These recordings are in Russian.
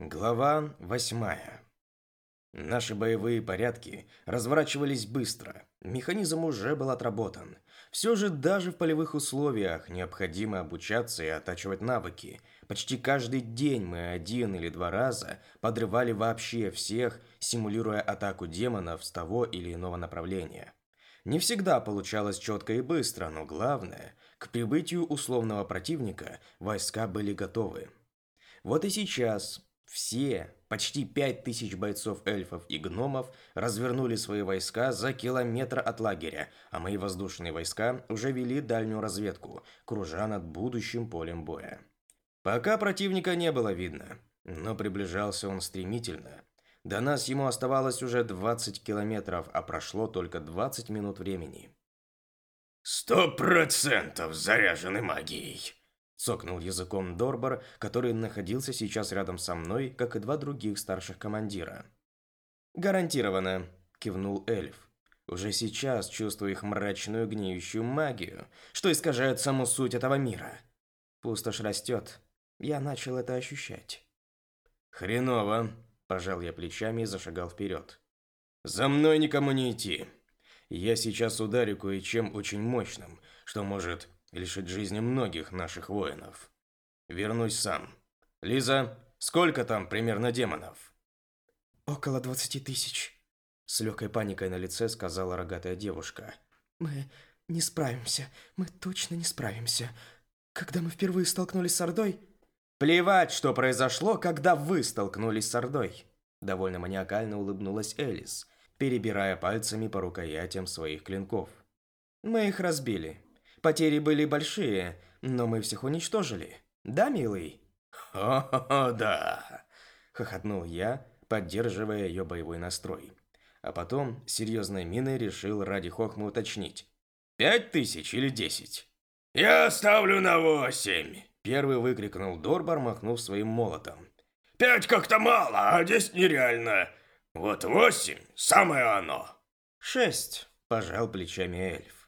Глава восьмая. Наши боевые порядки разворачивались быстро. Механизм уже был отработан. Все же даже в полевых условиях необходимо обучаться и оттачивать навыки. Почти каждый день мы один или два раза подрывали вообще всех, симулируя атаку демонов с того или иного направления. Не всегда получалось четко и быстро, но главное, к прибытию условного противника войска были готовы. Вот и сейчас все, почти пять тысяч бойцов эльфов и гномов, развернули свои войска за километр от лагеря, а мои воздушные войска уже вели дальнюю разведку, кружа над будущим полем боя. Пока противника не было видно, но приближался он стремительно. До нас ему оставалось уже 20 километров, а прошло только 20 минут времени. «Сто процентов заряжены магией!» Цокнул языком Дорбар, который находился сейчас рядом со мной, как и два других старших командира. «Гарантированно», – кивнул эльф. «Уже сейчас чувствую их мрачную гниющую магию, что искажает саму суть этого мира. Пустошь растет. Я начал это ощущать». «Хреново», – пожал я плечами и зашагал вперед. «За мной никому не идти. Я сейчас ударю кое-чем очень мощным, что может лишить жизни многих наших воинов. Вернусь сам. Лиза, сколько там примерно демонов? Около двадцати тысяч. С легкой паникой на лице сказала рогатая девушка. Мы не справимся. Мы точно не справимся. Когда мы впервые столкнулись с Ордой... Плевать, что произошло, когда вы столкнулись с Ордой. Довольно маниакально улыбнулась Элис, перебирая пальцами по рукоятям своих клинков. Мы их разбили. Потери были большие, но мы всех уничтожили. Да, милый? О, да, хохотнул я, поддерживая ее боевой настрой. А потом серьезной миной решил ради хохмы уточнить. «Пять тысяч или десять?» «Я ставлю на восемь!» Первый выкрикнул Дорбар, махнув своим молотом. «Пять как-то мало, а десять нереально. Вот восемь – самое оно!» «Шесть!» – пожал плечами эльф.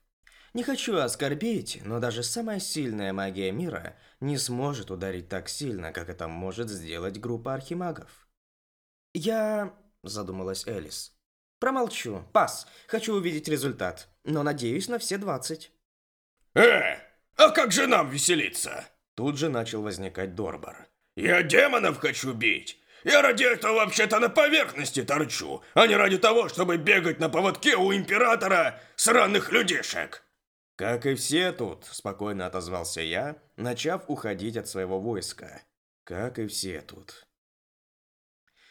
Не хочу оскорбить, но даже самая сильная магия мира не сможет ударить так сильно, как это может сделать группа архимагов. Я... задумалась Элис. Промолчу. Пас. Хочу увидеть результат. Но надеюсь на все двадцать. Э, а как же нам веселиться? Тут же начал возникать Дорбар. Я демонов хочу бить. Я ради этого вообще-то на поверхности торчу, а не ради того, чтобы бегать на поводке у императора сраных людишек. «Как и все тут», – спокойно отозвался я, начав уходить от своего войска. «Как и все тут».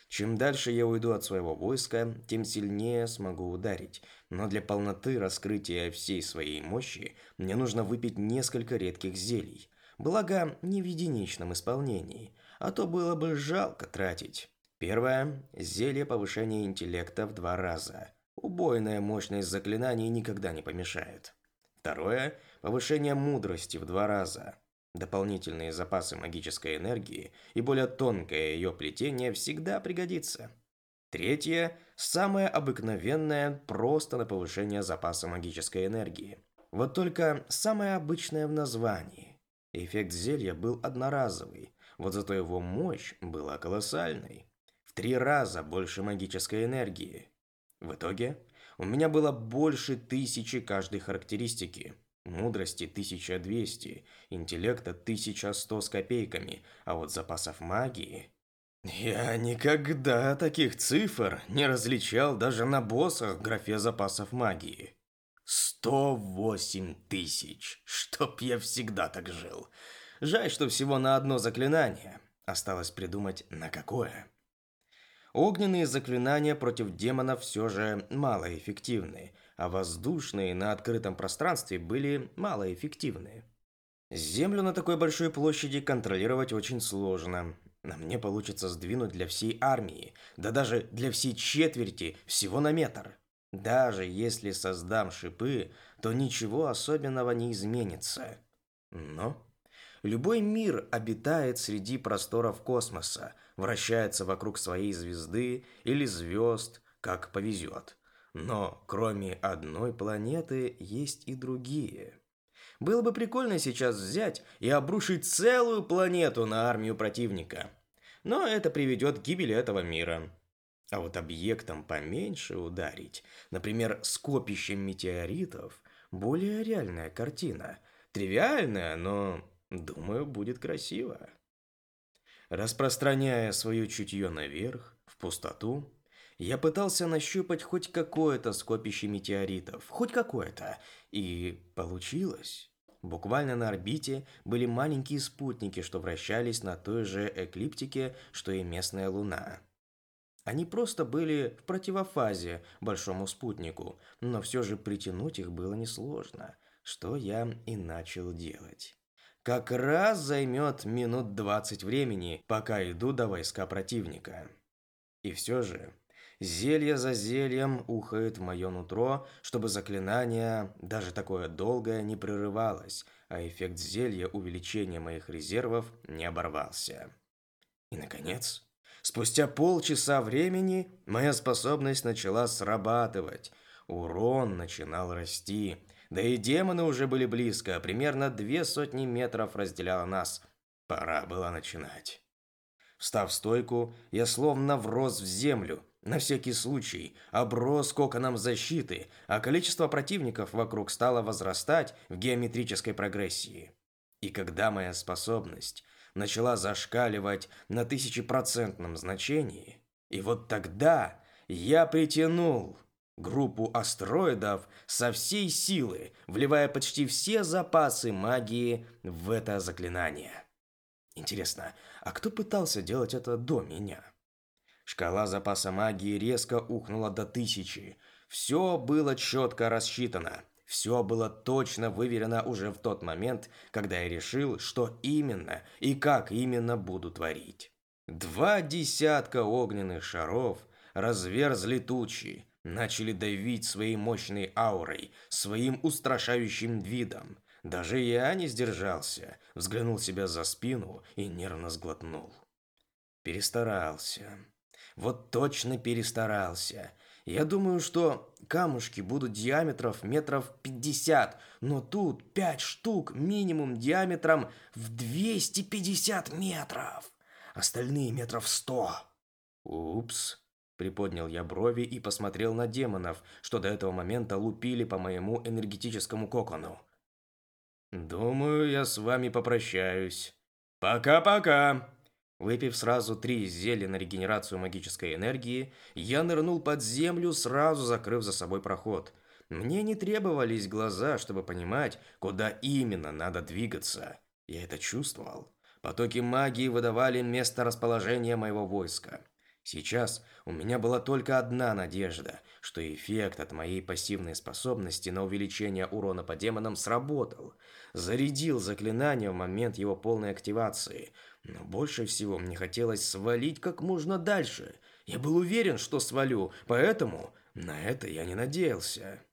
Чем дальше я уйду от своего войска, тем сильнее смогу ударить. Но для полноты раскрытия всей своей мощи мне нужно выпить несколько редких зелий. Благо, не в единичном исполнении, а то было бы жалко тратить. Первое – зелье повышения интеллекта в два раза. Убойная мощность заклинаний никогда не помешает. Второе – повышение мудрости в два раза. Дополнительные запасы магической энергии и более тонкое ее плетение всегда пригодится. Третье – самое обыкновенное, просто на повышение запаса магической энергии. Вот только самое обычное в названии. Эффект зелья был одноразовый, вот зато его мощь была колоссальной. В три раза больше магической энергии. В итоге у меня было больше тысячи каждой характеристики. Мудрости 1200, интеллекта 1100 с копейками, а вот запасов магии... Я никогда таких цифр не различал даже на боссах в графе запасов магии. 108 тысяч, чтоб я всегда так жил. Жаль, что всего на одно заклинание. Осталось придумать, на какое. Огненные заклинания против демонов все же малоэффективны, а воздушные на открытом пространстве были малоэффективны. Землю на такой большой площади контролировать очень сложно. Мне получится сдвинуть для всей армии, да даже для всей четверти всего на метр. Даже если создам шипы, то ничего особенного не изменится. Но любой мир обитает среди просторов космоса, вращается вокруг своей звезды или звезд, как повезет. Но кроме одной планеты есть и другие. Было бы прикольно сейчас взять и обрушить целую планету на армию противника. но это приведет к гибели этого мира. А вот объектом поменьше ударить, например, скопищем метеоритов, более реальная картина. Тривиальная, но, думаю, будет красиво. Распространяя свое чутье наверх, в пустоту, я пытался нащупать хоть какое-то скопище метеоритов, хоть какое-то, и получилось. Буквально на орбите были маленькие спутники, что вращались на той же эклиптике, что и местная Луна. Они просто были в противофазе большому спутнику, но все же притянуть их было несложно, что я и начал делать. Как раз займет минут 20 времени, пока иду до войска противника. И все же, зелье за зельем ухает в мое нутро, чтобы заклинание, даже такое долгое, не прерывалось, а эффект зелья увеличения моих резервов не оборвался. И, наконец, спустя полчаса времени моя способность начала срабатывать. Урон начинал расти, да и демоны уже были близко, примерно две сотни метров разделяло нас. Пора было начинать. Встав в стойку, я словно врос в землю, на всякий случай, оброс коконом защиты, а количество противников вокруг стало возрастать в геометрической прогрессии. И когда моя способность начала зашкаливать на тысячепроцентном значении, и вот тогда я притянул группу астероидов со всей силы, вливая почти все запасы магии в это заклинание. Интересно, а кто пытался делать это до меня? Шкала запаса магии резко ухнула до тысячи. Все было четко рассчитано. Все было точно выверено уже в тот момент, когда я решил, что именно и как именно буду творить. Два десятка огненных шаров разверзли тучи, начали давить своей мощной аурой, своим устрашающим видом. Даже я не сдержался, взглянул себя за спину и нервно сглотнул. Перестарался. Вот точно перестарался. Я думаю, что камушки будут диаметров метров пятьдесят, но тут пять штук минимум диаметром в 250 метров. Остальные метров сто. Упс. Приподнял я брови и посмотрел на демонов, что до этого момента лупили по моему энергетическому кокону. «Думаю, я с вами попрощаюсь. Пока-пока!» Выпив сразу три зелья на регенерацию магической энергии, я нырнул под землю, сразу закрыв за собой проход. Мне не требовались глаза, чтобы понимать, куда именно надо двигаться. Я это чувствовал. Потоки магии выдавали место расположения моего войска. Сейчас у меня была только одна надежда, что эффект от моей пассивной способности на увеличение урона по демонам сработал. Зарядил заклинание в момент его полной активации, но больше всего мне хотелось свалить как можно дальше. Я был уверен, что свалю, поэтому на это я не надеялся.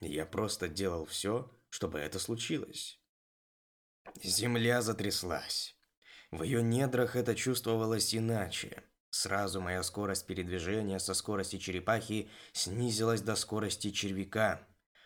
Я просто делал все, чтобы это случилось. Земля затряслась. В ее недрах это чувствовалось иначе. Сразу моя скорость передвижения со скорости черепахи снизилась до скорости червяка.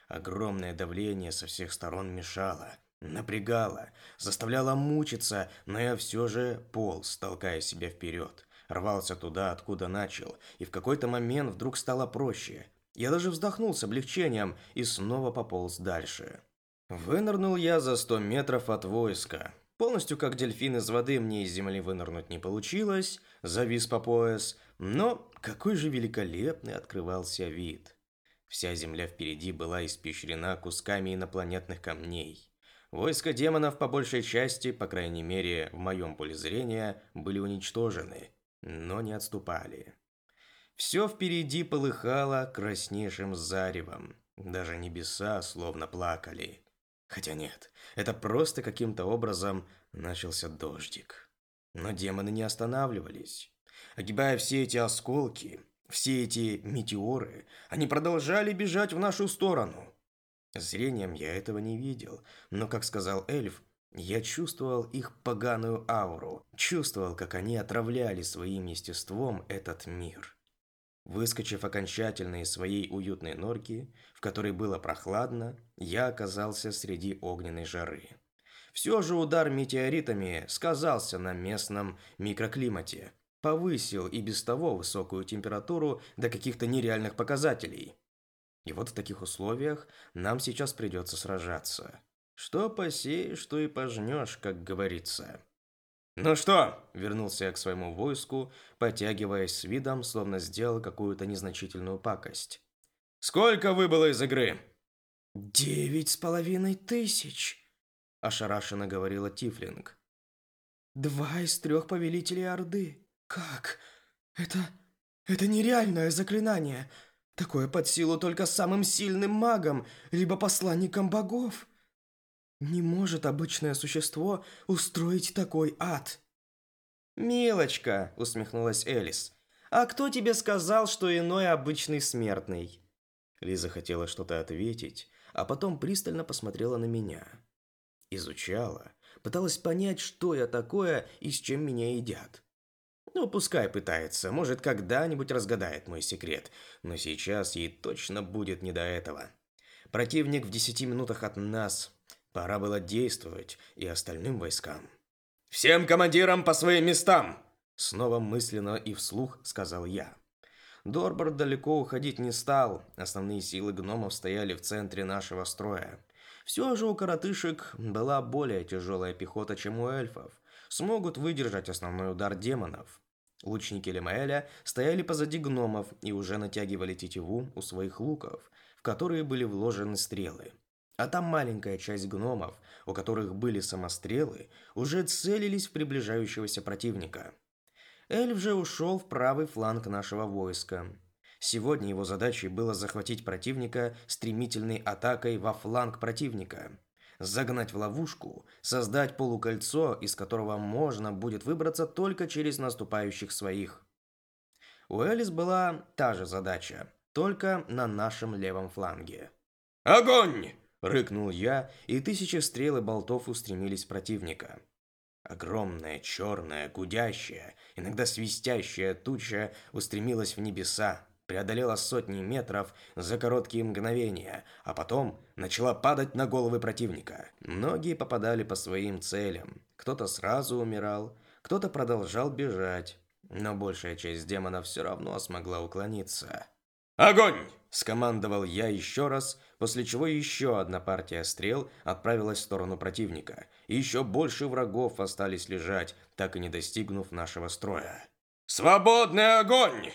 Огромное давление со всех сторон мешало, напрягало, заставляло мучиться, но я все же полз, толкая себя вперед. Рвался туда, откуда начал, и в какой-то момент вдруг стало проще. Я даже вздохнул с облегчением и снова пополз дальше. Вынырнул я за сто метров от войска. Полностью как дельфин из воды мне из земли вынырнуть не получилось, завис по пояс, но какой же великолепный открывался вид. Вся земля впереди была испещрена кусками инопланетных камней. Войска демонов по большей части, по крайней мере в моем поле зрения, были уничтожены, но не отступали. Все впереди полыхало краснейшим заревом. Даже небеса словно плакали. Хотя нет, это просто каким-то образом начался дождик. Но демоны не останавливались. Огибая все эти осколки, все эти метеоры, они продолжали бежать в нашу сторону. Зрением я этого не видел, но, как сказал эльф, я чувствовал их поганую ауру, чувствовал, как они отравляли своим естеством этот мир. Выскочив окончательно из своей уютной норки, в которой было прохладно, я оказался среди огненной жары. Все же удар метеоритами сказался на местном микроклимате, повысил и без того высокую температуру до каких-то нереальных показателей. И вот в таких условиях нам сейчас придется сражаться. Что посеешь, что и пожнешь, как говорится. «Ну что?» – вернулся я к своему войску, подтягиваясь с видом, словно сделал какую-то незначительную пакость. «Сколько выбыло из игры?» «Девять с половиной тысяч», – ошарашенно говорила Тифлинг. «Два из трех повелителей Орды. Как? Это... это нереальное заклинание. Такое под силу только самым сильным магом, либо посланникам богов». Не может обычное существо устроить такой ад. «Милочка», — усмехнулась Элис, — «а кто тебе сказал, что иной обычный смертный?» Лиза хотела что-то ответить, а потом пристально посмотрела на меня. Изучала, пыталась понять, что я такое и с чем меня едят. Ну, пускай пытается, может, когда-нибудь разгадает мой секрет, но сейчас ей точно будет не до этого. Противник в десяти минутах от нас, Пора было действовать и остальным войскам. «Всем командирам по своим местам!» Снова мысленно и вслух сказал я. Дорбард далеко уходить не стал, основные силы гномов стояли в центре нашего строя. Все же у коротышек была более тяжелая пехота, чем у эльфов. Смогут выдержать основной удар демонов. Лучники Лемаэля стояли позади гномов и уже натягивали тетиву у своих луков, в которые были вложены стрелы. А там маленькая часть гномов, у которых были самострелы, уже целились в приближающегося противника. Эльф же ушел в правый фланг нашего войска. Сегодня его задачей было захватить противника стремительной атакой во фланг противника. Загнать в ловушку, создать полукольцо, из которого можно будет выбраться только через наступающих своих. У Элис была та же задача, только на нашем левом фланге. «Огонь!» Рыкнул я, и тысячи стрел и болтов устремились противника. Огромная, черная, гудящая, иногда свистящая туча устремилась в небеса, преодолела сотни метров за короткие мгновения, а потом начала падать на головы противника. Многие попадали по своим целям. Кто-то сразу умирал, кто-то продолжал бежать, но большая часть демонов все равно смогла уклониться. «Огонь!» – скомандовал я еще раз, после чего еще одна партия стрел отправилась в сторону противника, и еще больше врагов остались лежать, так и не достигнув нашего строя. «Свободный огонь!»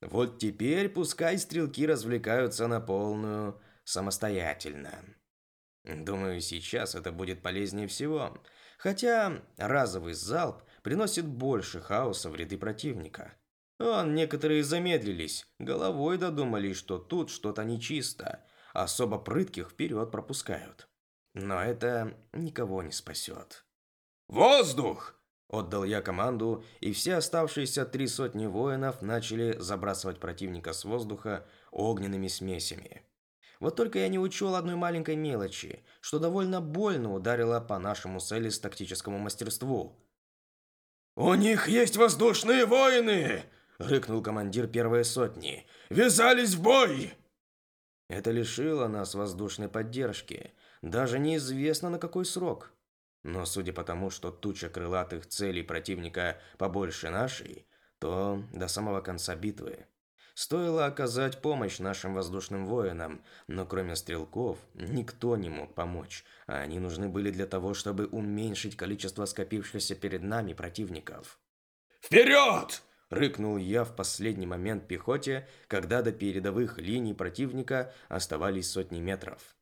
Вот теперь пускай стрелки развлекаются на полную самостоятельно. Думаю, сейчас это будет полезнее всего. Хотя разовый залп приносит больше хаоса в ряды противника. А некоторые замедлились, головой додумались, что тут что-то нечисто. Особо прытких вперед пропускают. Но это никого не спасет. «Воздух!» Отдал я команду, и все оставшиеся три сотни воинов начали забрасывать противника с воздуха огненными смесями. Вот только я не учел одной маленькой мелочи, что довольно больно ударило по нашему цели с тактическому мастерству. «У них есть воздушные воины!» Рыкнул командир первой сотни. «Вязались в бой!» Это лишило нас воздушной поддержки. Даже неизвестно на какой срок. Но судя по тому, что туча крылатых целей противника побольше нашей, то до самого конца битвы. Стоило оказать помощь нашим воздушным воинам, но кроме стрелков никто не мог помочь, а они нужны были для того, чтобы уменьшить количество скопившихся перед нами противников. «Вперед!» Рыкнул я в последний момент пехоте, когда до передовых линий противника оставались сотни метров.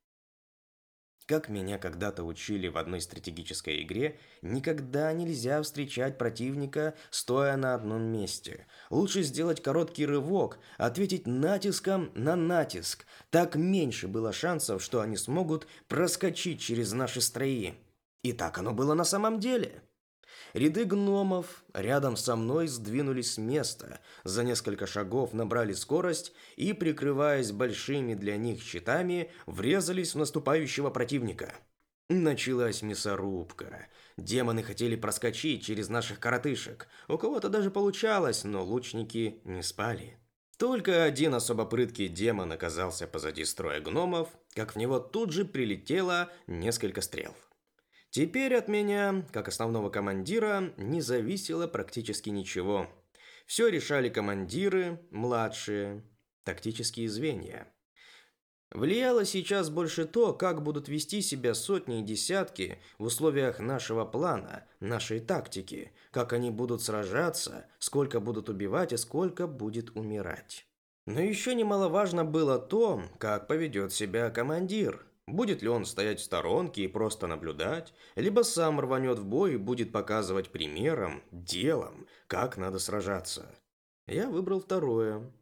Как меня когда-то учили в одной стратегической игре, никогда нельзя встречать противника, стоя на одном месте. Лучше сделать короткий рывок, ответить натиском на натиск. Так меньше было шансов, что они смогут проскочить через наши строи. И так оно было на самом деле. Ряды гномов рядом со мной сдвинулись с места, за несколько шагов набрали скорость и, прикрываясь большими для них щитами, врезались в наступающего противника. Началась мясорубка. Демоны хотели проскочить через наших коротышек. У кого-то даже получалось, но лучники не спали. Только один особо прыткий демон оказался позади строя гномов, как в него тут же прилетело несколько стрел. Теперь от меня, как основного командира, не зависело практически ничего. Все решали командиры, младшие, тактические звенья. Влияло сейчас больше то, как будут вести себя сотни и десятки в условиях нашего плана, нашей тактики, как они будут сражаться, сколько будут убивать и сколько будет умирать. Но еще немаловажно было то, как поведет себя командир. Будет ли он стоять в сторонке и просто наблюдать, либо сам рванет в бой и будет показывать примером, делом, как надо сражаться. Я выбрал второе.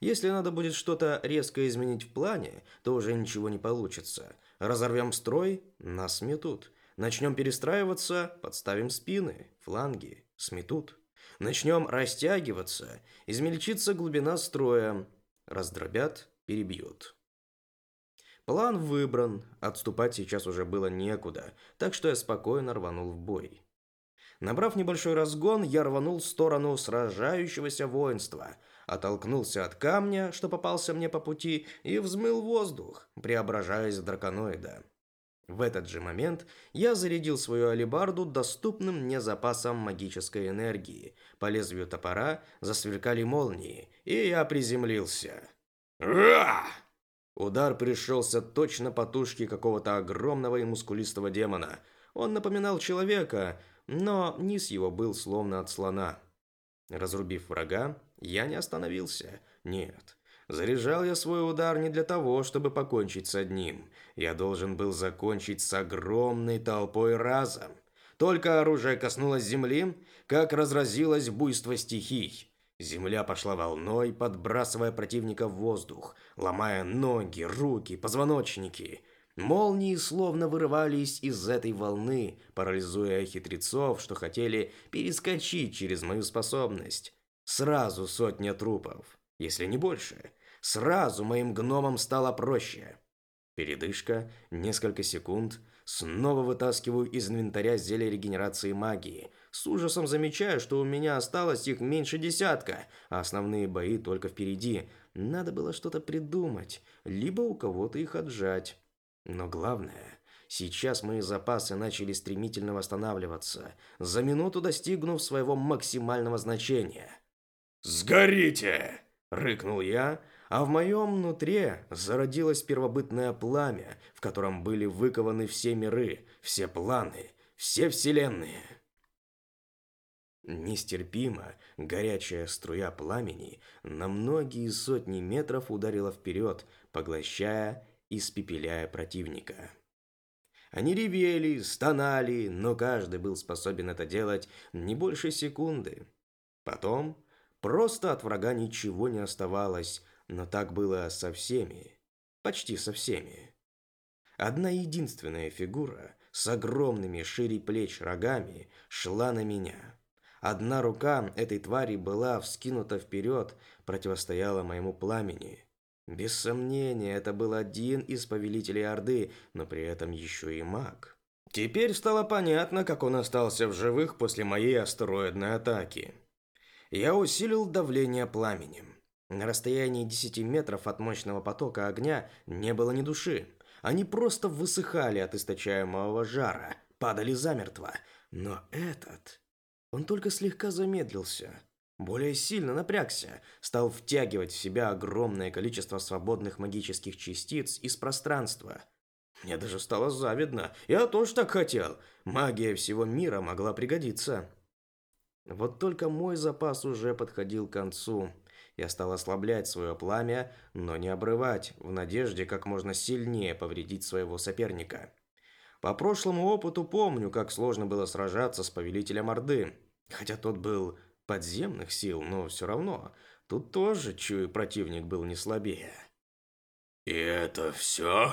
Если надо будет что-то резко изменить в плане, то уже ничего не получится. Разорвем строй, нас сметут. Начнем перестраиваться, подставим спины, фланги, сметут. Начнем растягиваться, измельчится глубина строя. Раздробят, перебьют. План выбран, отступать сейчас уже было некуда, так что я спокойно рванул в бой. Набрав небольшой разгон, я рванул в сторону сражающегося воинства, оттолкнулся от камня, что попался мне по пути, и взмыл воздух, преображаясь в драконоида. В этот же момент я зарядил свою алебарду доступным мне запасом магической энергии. По лезвию топора засверкали молнии, и я приземлился. Ра! Удар пришелся точно по тушке какого-то огромного и мускулистого демона. Он напоминал человека, но низ его был словно от слона. Разрубив врага, я не остановился. Нет. Заряжал я свой удар не для того, чтобы покончить с одним. Я должен был закончить с огромной толпой разом. Только оружие коснулось земли, как разразилось буйство стихий. Земля пошла волной, подбрасывая противника в воздух, ломая ноги, руки, позвоночники. Молнии словно вырывались из этой волны, парализуя хитрецов, что хотели перескочить через мою способность. Сразу сотня трупов, если не больше. Сразу моим гномам стало проще. Передышка, несколько секунд, снова вытаскиваю из инвентаря зелье регенерации магии. С ужасом замечаю, что у меня осталось их меньше десятка, а основные бои только впереди. Надо было что-то придумать, либо у кого-то их отжать. Но главное, сейчас мои запасы начали стремительно восстанавливаться, за минуту достигнув своего максимального значения – «Сгорите!» – рыкнул я, а в моем нутре зародилось первобытное пламя, в котором были выкованы все миры, все планы, все вселенные. Нестерпимо горячая струя пламени на многие сотни метров ударила вперед, поглощая и испепеляя противника. Они ревели, стонали, но каждый был способен это делать не больше секунды. Потом Просто от врага ничего не оставалось, но так было со всеми. Почти со всеми. Одна единственная фигура с огромными шире плеч рогами шла на меня. Одна рука этой твари была вскинута вперед, противостояла моему пламени. Без сомнения, это был один из повелителей Орды, но при этом еще и маг. Теперь стало понятно, как он остался в живых после моей астероидной атаки я усилил давление пламенем. На расстоянии 10 метров от мощного потока огня не было ни души. Они просто высыхали от источаемого жара, падали замертво. Но этот... Он только слегка замедлился. Более сильно напрягся, стал втягивать в себя огромное количество свободных магических частиц из пространства. Мне даже стало завидно. Я тоже так хотел. Магия всего мира могла пригодиться. Вот только мой запас уже подходил к концу. Я стал ослаблять свое пламя, но не обрывать, в надежде как можно сильнее повредить своего соперника. По прошлому опыту помню, как сложно было сражаться с повелителем Орды. Хотя тот был подземных сил, но все равно, тут тоже, чую, противник был не слабее. «И это все?»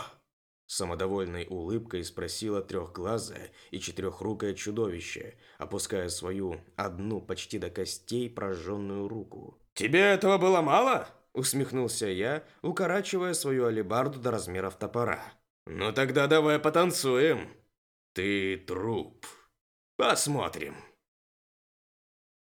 Самодовольной улыбкой спросила трехглазое и четырехрукое чудовище, опуская свою одну почти до костей прожженную руку. «Тебе этого было мало?» Усмехнулся я, укорачивая свою алебарду до размеров топора. «Ну тогда давай потанцуем. Ты труп. Посмотрим».